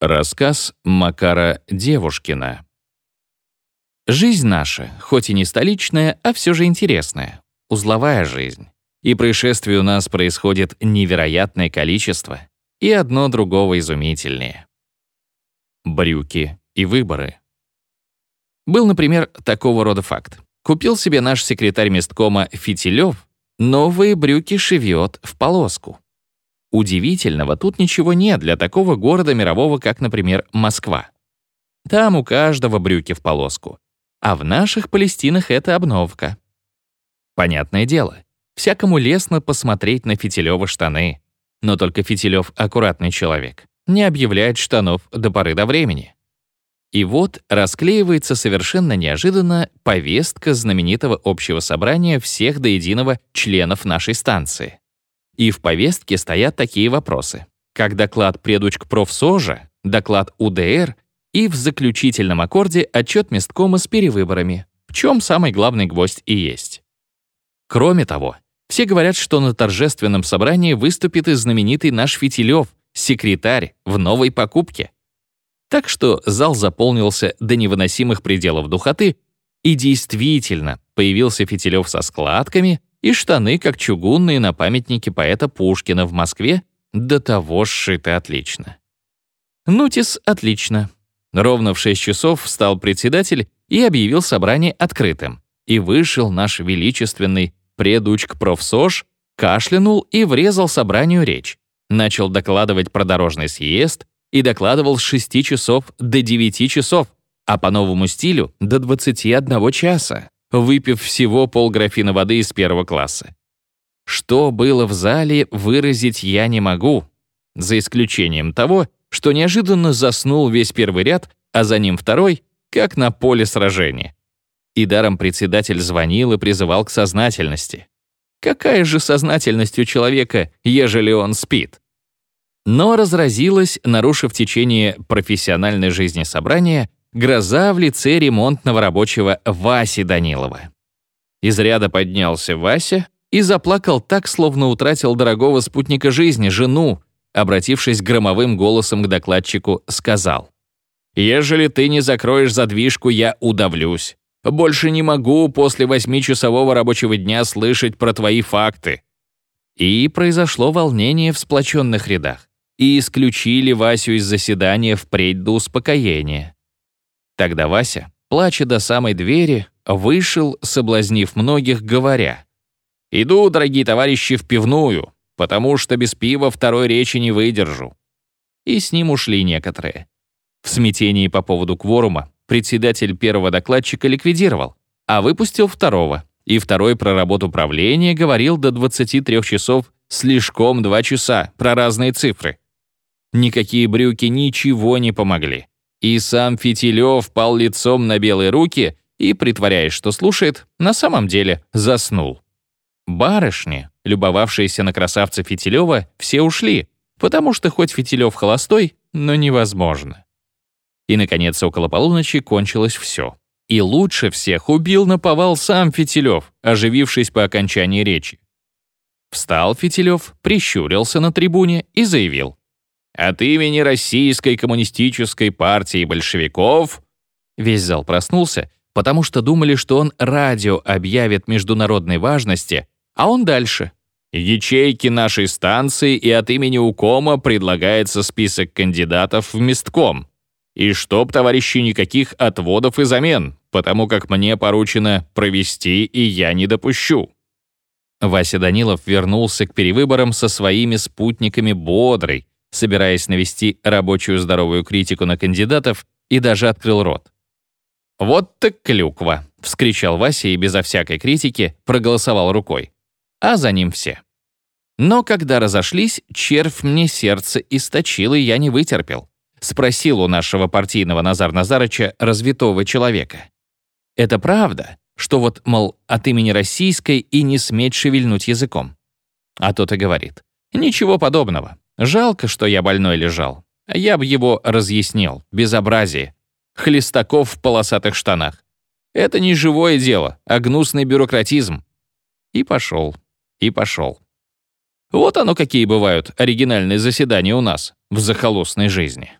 Рассказ Макара Девушкина. Жизнь наша, хоть и не столичная, а все же интересная, узловая жизнь. И происшествий у нас происходит невероятное количество, и одно другого изумительнее. Брюки и выборы. Был, например, такого рода факт. Купил себе наш секретарь месткома Фитилев новые брюки шевьет в полоску. Удивительного тут ничего нет для такого города мирового, как, например, Москва. Там у каждого брюки в полоску. А в наших Палестинах это обновка. Понятное дело, всякому лестно посмотреть на Фитилёва штаны. Но только Фитилёв аккуратный человек, не объявляет штанов до поры до времени. И вот расклеивается совершенно неожиданно повестка знаменитого общего собрания всех до единого членов нашей станции. И в повестке стоят такие вопросы, как доклад предуч профсожа, доклад УДР и в заключительном аккорде отчет месткома с перевыборами, в чем самый главный гвоздь и есть. Кроме того, все говорят, что на торжественном собрании выступит и знаменитый наш Фитилев, секретарь в новой покупке. Так что зал заполнился до невыносимых пределов духоты, и действительно появился Фитилев со складками, и штаны, как чугунные на памятнике поэта Пушкина в Москве, до того сшиты отлично. Нутис отлично. Ровно в 6 часов встал председатель и объявил собрание открытым. И вышел наш величественный предучк профсож, кашлянул и врезал собранию речь. Начал докладывать про дорожный съезд и докладывал с 6 часов до 9 часов, а по новому стилю — до 21 часа выпив всего полграфина воды из первого класса. Что было в зале, выразить я не могу, за исключением того, что неожиданно заснул весь первый ряд, а за ним второй, как на поле сражения. И даром председатель звонил и призывал к сознательности. Какая же сознательность у человека, ежели он спит? Но разразилась, нарушив течение профессиональной жизни собрания, Гроза в лице ремонтного рабочего Васи Данилова. Из ряда поднялся Вася и заплакал так, словно утратил дорогого спутника жизни, жену, обратившись громовым голосом к докладчику, сказал, «Ежели ты не закроешь задвижку, я удавлюсь. Больше не могу после восьмичасового рабочего дня слышать про твои факты». И произошло волнение в сплоченных рядах. И исключили Васю из заседания впредь до успокоения. Тогда Вася, плача до самой двери, вышел, соблазнив многих, говоря, «Иду, дорогие товарищи, в пивную, потому что без пива второй речи не выдержу». И с ним ушли некоторые. В смятении по поводу кворума председатель первого докладчика ликвидировал, а выпустил второго, и второй про работу правления говорил до 23 часов слишком 2 часа про разные цифры. Никакие брюки ничего не помогли. И сам Фитилев пал лицом на белые руки и, притворяясь, что слушает, на самом деле заснул. Барышни, любовавшиеся на красавца Фитилева, все ушли, потому что хоть Фитилев холостой, но невозможно. И, наконец, около полуночи кончилось все. И лучше всех убил наповал сам Фитилев, оживившись по окончании речи. Встал Фитилев, прищурился на трибуне и заявил. От имени Российской коммунистической партии большевиков весь зал проснулся, потому что думали, что он радио объявит международной важности, а он дальше. Ячейки нашей станции и от имени УКОМа предлагается список кандидатов в местком. И чтоб, товарищи, никаких отводов и замен, потому как мне поручено провести, и я не допущу. Вася Данилов вернулся к перевыборам со своими спутниками бодрый, собираясь навести рабочую здоровую критику на кандидатов, и даже открыл рот. «Вот так клюква!» — вскричал Вася и безо всякой критики проголосовал рукой. А за ним все. Но когда разошлись, червь мне сердце источил, и я не вытерпел. Спросил у нашего партийного Назар Назарыча развитого человека. «Это правда, что вот, мол, от имени российской и не сметь шевельнуть языком?» А тот и говорит. «Ничего подобного. Жалко, что я больной лежал. Я бы его разъяснил. Безобразие. Хлестаков в полосатых штанах. Это не живое дело, а гнусный бюрократизм. И пошел. И пошел. Вот оно какие бывают оригинальные заседания у нас в захолустной жизни.